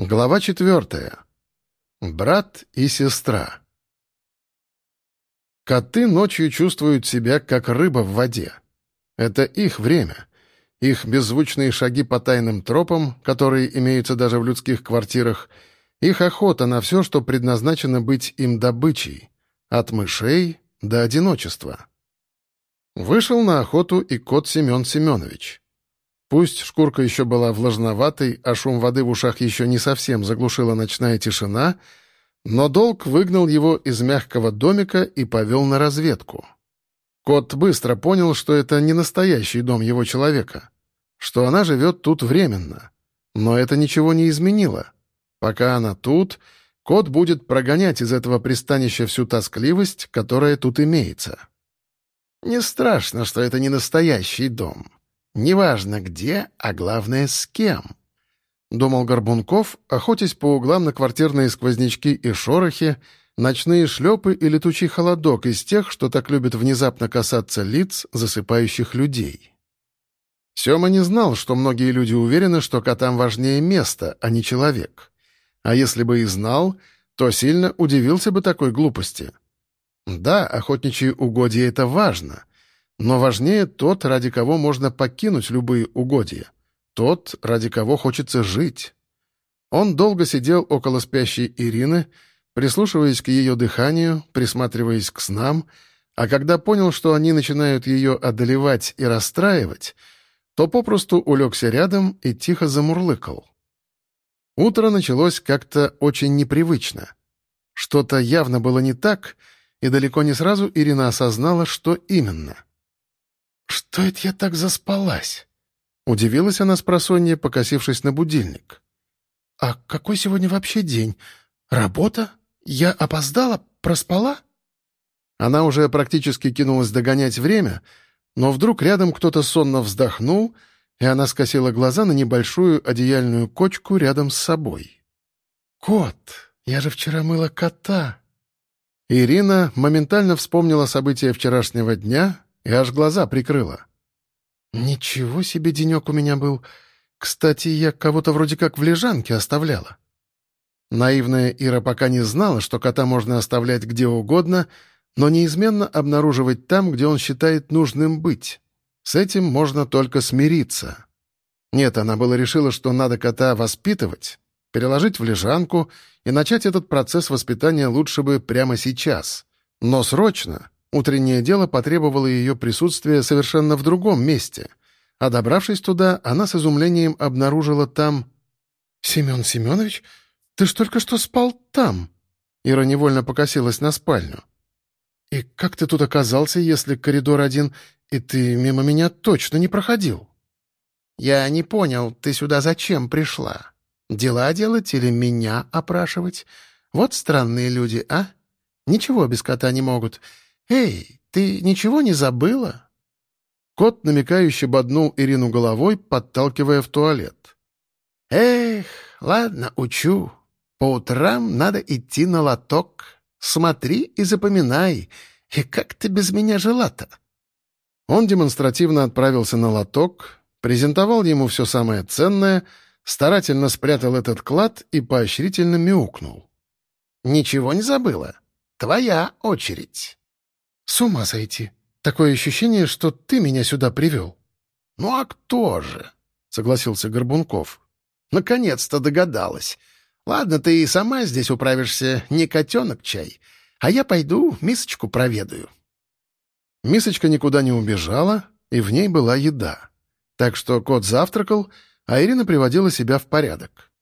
Глава четвертая. Брат и сестра. Коты ночью чувствуют себя как рыба в воде. Это их время. Их беззвучные шаги по тайным тропам, которые имеются даже в людских квартирах, их охота на все, что предназначено быть им добычей, от мышей до одиночества. Вышел на охоту и кот Семен Семенович. Пусть шкурка еще была влажноватой, а шум воды в ушах еще не совсем заглушила ночная тишина, но долг выгнал его из мягкого домика и повел на разведку. Кот быстро понял, что это не настоящий дом его человека, что она живет тут временно. Но это ничего не изменило. Пока она тут, кот будет прогонять из этого пристанища всю тоскливость, которая тут имеется. Не страшно, что это не настоящий дом. Неважно где, а главное с кем. Думал Горбунков, охотясь по углам на квартирные сквознячки и шорохи, ночные шлепы и летучий холодок из тех, что так любят внезапно касаться лиц засыпающих людей. Сема не знал, что многие люди уверены, что котам важнее место, а не человек. А если бы и знал, то сильно удивился бы такой глупости. Да, охотничьи угодья — это важно, но важнее тот, ради кого можно покинуть любые угодья. Тот, ради кого хочется жить. Он долго сидел около спящей Ирины, прислушиваясь к ее дыханию, присматриваясь к снам, а когда понял, что они начинают ее одолевать и расстраивать, то попросту улегся рядом и тихо замурлыкал. Утро началось как-то очень непривычно. Что-то явно было не так, и далеко не сразу Ирина осознала, что именно — «Что это я так заспалась?» Удивилась она с просонья, покосившись на будильник. «А какой сегодня вообще день? Работа? Я опоздала? Проспала?» Она уже практически кинулась догонять время, но вдруг рядом кто-то сонно вздохнул, и она скосила глаза на небольшую одеяльную кочку рядом с собой. «Кот! Я же вчера мыла кота!» Ирина моментально вспомнила события вчерашнего дня и аж глаза прикрыла. «Ничего себе денек у меня был. Кстати, я кого-то вроде как в лежанке оставляла». Наивная Ира пока не знала, что кота можно оставлять где угодно, но неизменно обнаруживать там, где он считает нужным быть. С этим можно только смириться. Нет, она была решила, что надо кота воспитывать, переложить в лежанку и начать этот процесс воспитания лучше бы прямо сейчас. Но срочно, Утреннее дело потребовало ее присутствия совершенно в другом месте, а добравшись туда, она с изумлением обнаружила там... «Семен Семенович, ты ж только что спал там!» Ира невольно покосилась на спальню. «И как ты тут оказался, если коридор один, и ты мимо меня точно не проходил?» «Я не понял, ты сюда зачем пришла? Дела делать или меня опрашивать? Вот странные люди, а? Ничего без кота не могут. «Эй, ты ничего не забыла?» Кот, намекающе боднул Ирину головой, подталкивая в туалет. «Эх, ладно, учу. По утрам надо идти на лоток. Смотри и запоминай. И как ты без меня жила-то?» Он демонстративно отправился на лоток, презентовал ему все самое ценное, старательно спрятал этот клад и поощрительно мяукнул. «Ничего не забыла? Твоя очередь». «С ума сойти! Такое ощущение, что ты меня сюда привел». «Ну а кто же?» — согласился Горбунков. «Наконец-то догадалась. Ладно, ты и сама здесь управишься, не котенок чай, а я пойду мисочку проведаю». Мисочка никуда не убежала, и в ней была еда. Так что кот завтракал, а Ирина приводила себя в порядок.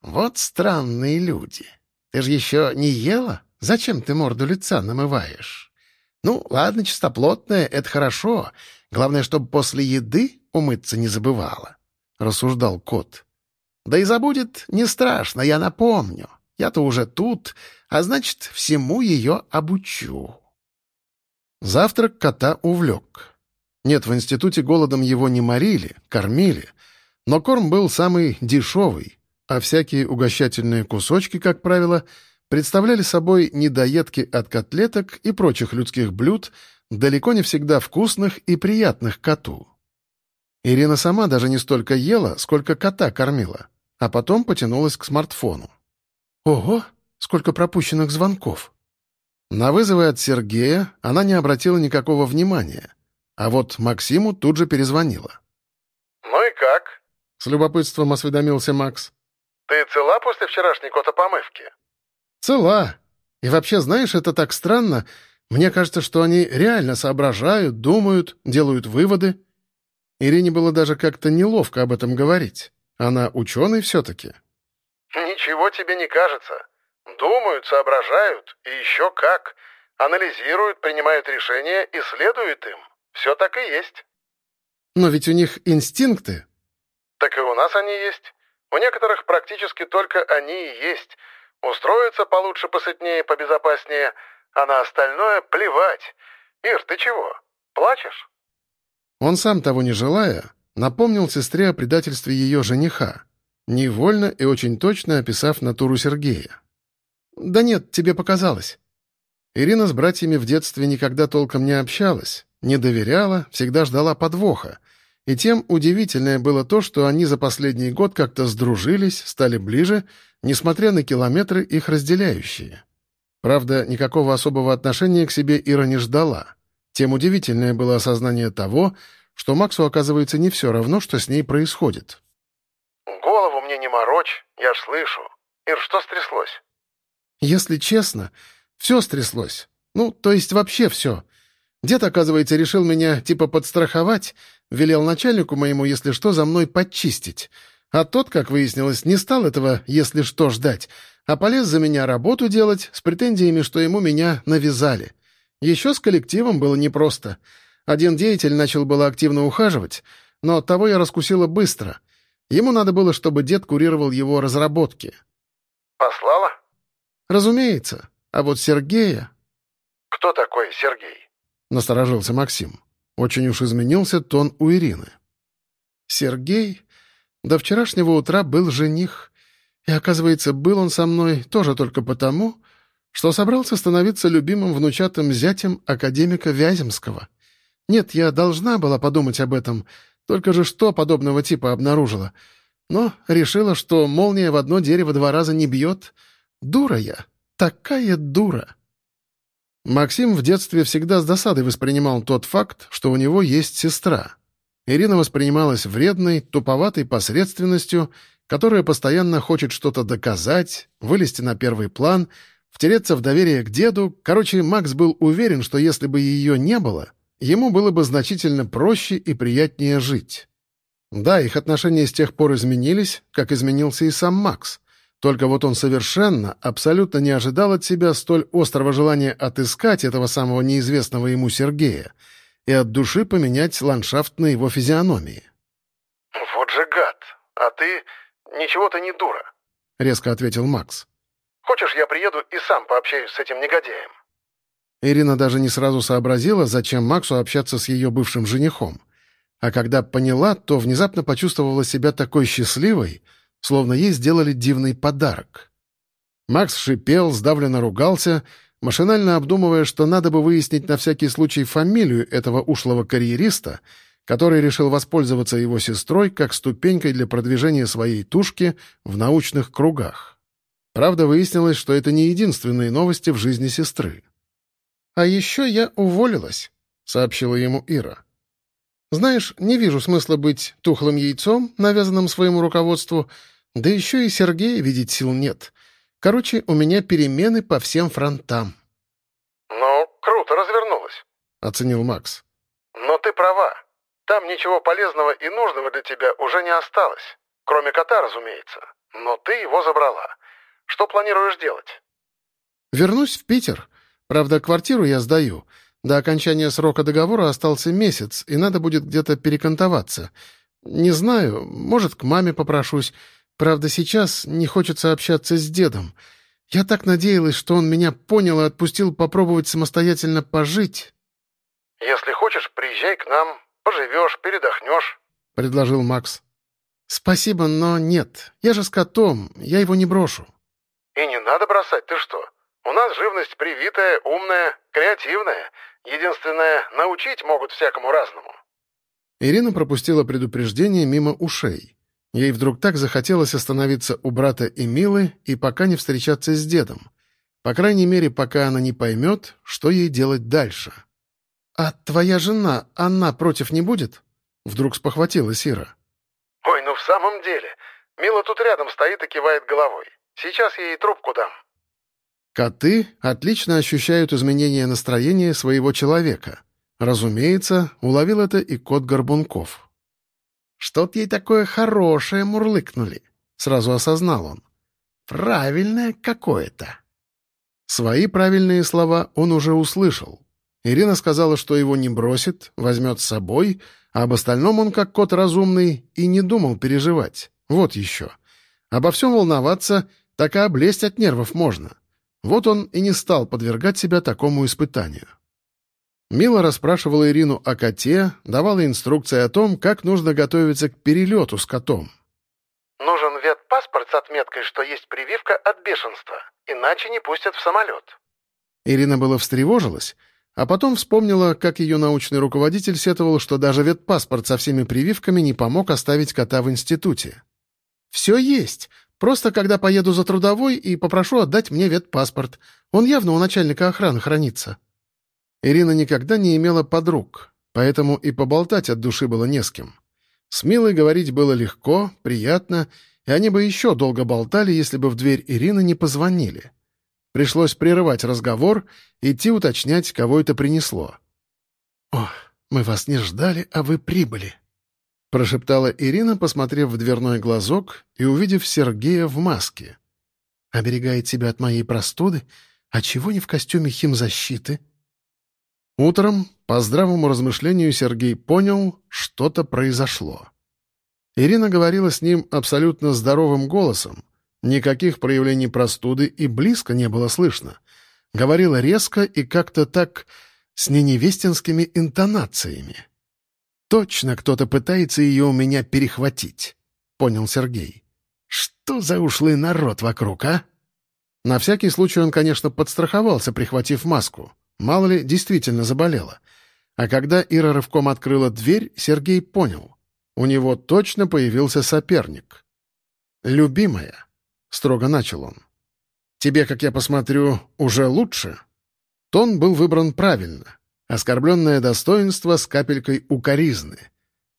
«Вот странные люди. Ты же еще не ела? Зачем ты морду лица намываешь?» Ну, ладно, чистоплотная — это хорошо. Главное, чтобы после еды умыться не забывала», — рассуждал кот. «Да и забудет не страшно, я напомню. Я-то уже тут, а значит, всему ее обучу». Завтрак кота увлек. Нет, в институте голодом его не морили, кормили. Но корм был самый дешевый, а всякие угощательные кусочки, как правило, — представляли собой недоедки от котлеток и прочих людских блюд, далеко не всегда вкусных и приятных коту. Ирина сама даже не столько ела, сколько кота кормила. а потом потянулась к смартфону. «Ого, сколько пропущенных звонков!» На вызовы от Сергея она не обратила никакого внимания, а вот Максиму тут же перезвонила. «Ну и как?» — с любопытством осведомился Макс. «Ты цела после вчерашней котопомывки?» «Цела. И вообще, знаешь, это так странно. Мне кажется, что они реально соображают, думают, делают выводы. Ирине было даже как-то неловко об этом говорить. Она ученый все-таки». «Ничего тебе не кажется. Думают, соображают, и еще как. Анализируют, принимают решения и следуют им. Все так и есть». «Но ведь у них инстинкты». «Так и у нас они есть. У некоторых практически только они и есть. Устроиться получше, посытнее, побезопаснее, а на остальное плевать. Ир, ты чего, плачешь?» Он сам того не желая, напомнил сестре о предательстве ее жениха, невольно и очень точно описав натуру Сергея. «Да нет, тебе показалось». Ирина с братьями в детстве никогда толком не общалась, не доверяла, всегда ждала подвоха. И тем удивительное было то, что они за последний год как-то сдружились, стали ближе, несмотря на километры их разделяющие. Правда, никакого особого отношения к себе Ира не ждала. Тем удивительное было осознание того, что Максу оказывается не все равно, что с ней происходит. «Голову мне не морочь, я ж слышу. Ир, что стряслось?» Если честно, все стряслось. Ну, то есть вообще все. Дед, оказывается, решил меня типа подстраховать, велел начальнику моему, если что, за мной подчистить. А тот, как выяснилось, не стал этого, если что, ждать, а полез за меня работу делать с претензиями, что ему меня навязали. Еще с коллективом было непросто. Один деятель начал было активно ухаживать, но того я раскусила быстро. Ему надо было, чтобы дед курировал его разработки. «Послала?» «Разумеется. А вот Сергея...» «Кто такой Сергей?» — насторожился Максим. Очень уж изменился тон у Ирины. «Сергей? До вчерашнего утра был жених. И, оказывается, был он со мной тоже только потому, что собрался становиться любимым внучатым зятем академика Вяземского. Нет, я должна была подумать об этом, только же что подобного типа обнаружила. Но решила, что молния в одно дерево два раза не бьет — Дура я, такая дура. Максим в детстве всегда с досадой воспринимал тот факт, что у него есть сестра. Ирина воспринималась вредной, туповатой посредственностью, которая постоянно хочет что-то доказать, вылезти на первый план, втереться в доверие к деду. Короче, Макс был уверен, что если бы ее не было, ему было бы значительно проще и приятнее жить. Да, их отношения с тех пор изменились, как изменился и сам Макс — только вот он совершенно, абсолютно не ожидал от себя столь острого желания отыскать этого самого неизвестного ему Сергея и от души поменять ландшафт на его физиономии. «Вот же гад! А ты... ничего ты не дура!» — резко ответил Макс. «Хочешь, я приеду и сам пообщаюсь с этим негодяем?» Ирина даже не сразу сообразила, зачем Максу общаться с ее бывшим женихом. А когда поняла, то внезапно почувствовала себя такой счастливой — словно ей сделали дивный подарок. Макс шипел, сдавленно ругался, машинально обдумывая, что надо бы выяснить на всякий случай фамилию этого ушлого карьериста, который решил воспользоваться его сестрой как ступенькой для продвижения своей тушки в научных кругах. Правда, выяснилось, что это не единственные новости в жизни сестры. «А еще я уволилась», — сообщила ему Ира. Знаешь, не вижу смысла быть тухлым яйцом, навязанным своему руководству, да еще и Сергея видеть сил нет. Короче, у меня перемены по всем фронтам». «Ну, круто развернулась», — оценил Макс. «Но ты права. Там ничего полезного и нужного для тебя уже не осталось. Кроме кота, разумеется. Но ты его забрала. Что планируешь делать?» «Вернусь в Питер. Правда, квартиру я сдаю». До окончания срока договора остался месяц, и надо будет где-то перекантоваться. Не знаю, может, к маме попрошусь. Правда, сейчас не хочется общаться с дедом. Я так надеялась, что он меня понял и отпустил попробовать самостоятельно пожить. «Если хочешь, приезжай к нам, поживешь, передохнешь», — предложил Макс. «Спасибо, но нет. Я же с котом, я его не брошу». «И не надо бросать, ты что? У нас живность привитая, умная, креативная. Единственное, научить могут всякому разному». Ирина пропустила предупреждение мимо ушей. Ей вдруг так захотелось остановиться у брата и Милы и пока не встречаться с дедом. По крайней мере, пока она не поймет, что ей делать дальше. «А твоя жена, она против не будет?» Вдруг спохватилась Ира. «Ой, ну в самом деле. Мила тут рядом стоит и кивает головой. Сейчас я ей трубку дам». Коты отлично ощущают изменение настроения своего человека. Разумеется, уловил это и кот Горбунков. «Что-то ей такое хорошее мурлыкнули», — сразу осознал он. «Правильное какое-то». Свои правильные слова он уже услышал. Ирина сказала, что его не бросит, возьмет с собой, а об остальном он, как кот разумный, и не думал переживать. Вот еще. Обо всем волноваться, так и облезть от нервов можно. Вот он и не стал подвергать себя такому испытанию. Мила расспрашивала Ирину о коте, давала инструкции о том, как нужно готовиться к перелету с котом. «Нужен ветпаспорт с отметкой, что есть прививка от бешенства, иначе не пустят в самолет». Ирина была встревожилась, а потом вспомнила, как ее научный руководитель сетовал, что даже ветпаспорт со всеми прививками не помог оставить кота в институте. «Все есть. Просто когда поеду за трудовой и попрошу отдать мне ветпаспорт. Он явно у начальника охраны хранится». Ирина никогда не имела подруг, поэтому и поболтать от души было не с кем. С Милой говорить было легко, приятно, и они бы еще долго болтали, если бы в дверь Ирины не позвонили. Пришлось прерывать разговор, идти уточнять, кого это принесло. «О, мы вас не ждали, а вы прибыли», — прошептала Ирина, посмотрев в дверной глазок и увидев Сергея в маске. «Оберегает себя от моей простуды? А чего не в костюме химзащиты?» Утром, по здравому размышлению, Сергей понял, что-то произошло. Ирина говорила с ним абсолютно здоровым голосом. Никаких проявлений простуды и близко не было слышно. Говорила резко и как-то так с неневестинскими интонациями. «Точно кто-то пытается ее у меня перехватить», — понял Сергей. «Что за ушлый народ вокруг, а?» На всякий случай он, конечно, подстраховался, прихватив маску. Мало ли, действительно заболела. А когда Ира рывком открыла дверь, Сергей понял. У него точно появился соперник. «Любимая», — строго начал он. «Тебе, как я посмотрю, уже лучше?» Тон был выбран правильно. Оскорбленное достоинство с капелькой укоризны.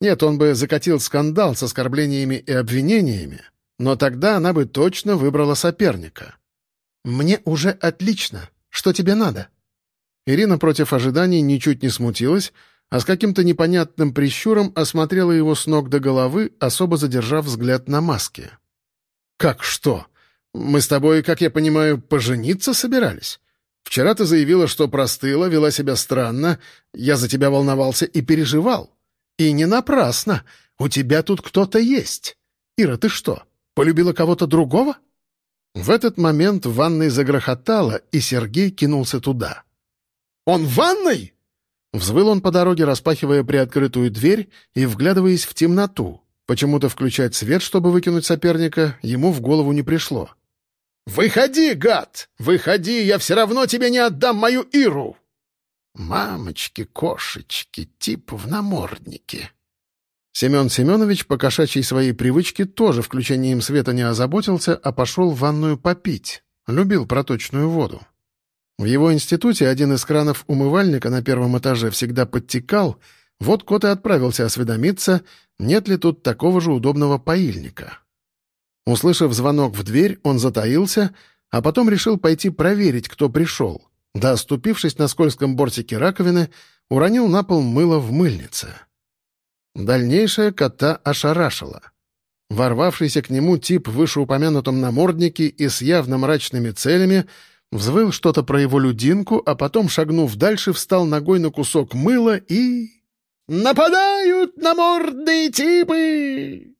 Нет, он бы закатил скандал с оскорблениями и обвинениями, но тогда она бы точно выбрала соперника. «Мне уже отлично. Что тебе надо?» Ирина против ожиданий ничуть не смутилась, а с каким-то непонятным прищуром осмотрела его с ног до головы, особо задержав взгляд на маске. «Как что? Мы с тобой, как я понимаю, пожениться собирались? Вчера ты заявила, что простыла, вела себя странно, я за тебя волновался и переживал. И не напрасно. У тебя тут кто-то есть. Ира, ты что, полюбила кого-то другого?» В этот момент в ванной загрохотало, и Сергей кинулся туда. «Он в ванной?» Взвыл он по дороге, распахивая приоткрытую дверь и вглядываясь в темноту. Почему-то включать свет, чтобы выкинуть соперника, ему в голову не пришло. «Выходи, гад! Выходи, я все равно тебе не отдам мою Иру!» «Мамочки-кошечки, тип в наморднике». Семен Семенович по кошачьей своей привычке тоже включением света не озаботился, а пошел в ванную попить. Любил проточную воду. В его институте один из кранов умывальника на первом этаже всегда подтекал, вот кот и отправился осведомиться, нет ли тут такого же удобного поильника. Услышав звонок в дверь, он затаился, а потом решил пойти проверить, кто пришел. Да, оступившись на скользком бортике раковины, уронил на пол мыло в мыльнице. Дальнейшее кота ошарашило. Ворвавшийся к нему тип в вышеупомянутом наморднике и с явно мрачными целями — Взвыл что-то про его людинку, а потом, шагнув дальше, встал ногой на кусок мыла и... «Нападают на мордные типы!»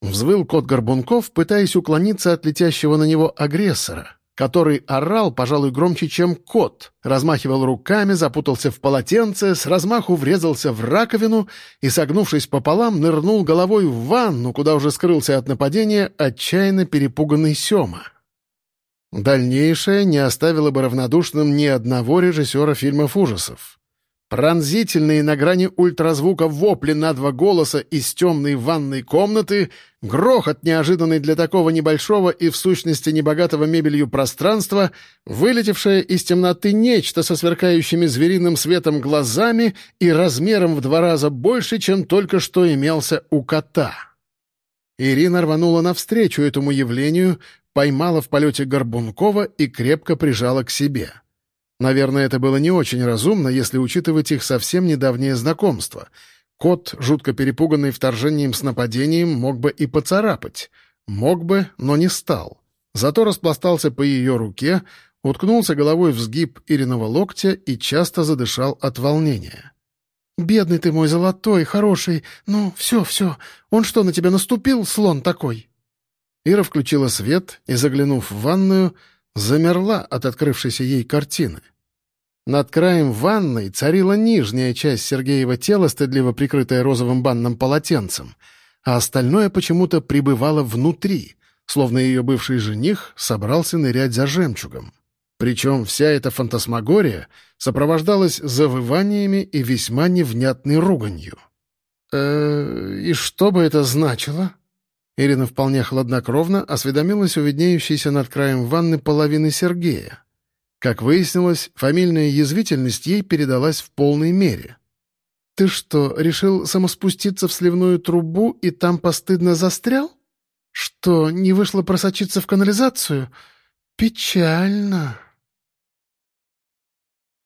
Взвыл кот Горбунков, пытаясь уклониться от летящего на него агрессора, который орал, пожалуй, громче, чем кот, размахивал руками, запутался в полотенце, с размаху врезался в раковину и, согнувшись пополам, нырнул головой в ванну, куда уже скрылся от нападения отчаянно перепуганный Сема. Дальнейшее не оставило бы равнодушным ни одного режиссера фильмов ужасов. Пронзительные на грани ультразвука вопли на два голоса из темной ванной комнаты, грохот, неожиданный для такого небольшого и в сущности небогатого мебелью пространства, вылетевшее из темноты нечто со сверкающими звериным светом глазами и размером в два раза больше, чем только что имелся у кота. Ирина рванула навстречу этому явлению, поймала в полете Горбункова и крепко прижала к себе. — Наверное, это было не очень разумно, если учитывать их совсем недавнее знакомство. Кот, жутко перепуганный вторжением с нападением, мог бы и поцарапать. Мог бы, но не стал. Зато распластался по ее руке, уткнулся головой в сгиб Ириного локтя и часто задышал от волнения. «Бедный ты мой золотой, хороший. Ну, все, все. Он что, на тебя наступил, слон такой?» Ира включила свет и, заглянув в ванную, замерла от открывшейся ей картины. Над краем ванной царила нижняя часть Сергеева тела, стыдливо прикрытая розовым банным полотенцем, а остальное почему-то пребывало внутри, словно ее бывший жених собрался нырять за жемчугом. Причем вся эта фантасмагория сопровождалась завываниями и весьма невнятной руганью. э и что бы это значило?» Ирина вполне хладнокровно осведомилась у виднеющейся над краем ванны половины Сергея. Как выяснилось, фамильная язвительность ей передалась в полной мере. «Ты что, решил самоспуститься в сливную трубу и там постыдно застрял? Что, не вышло просочиться в канализацию? Печально!»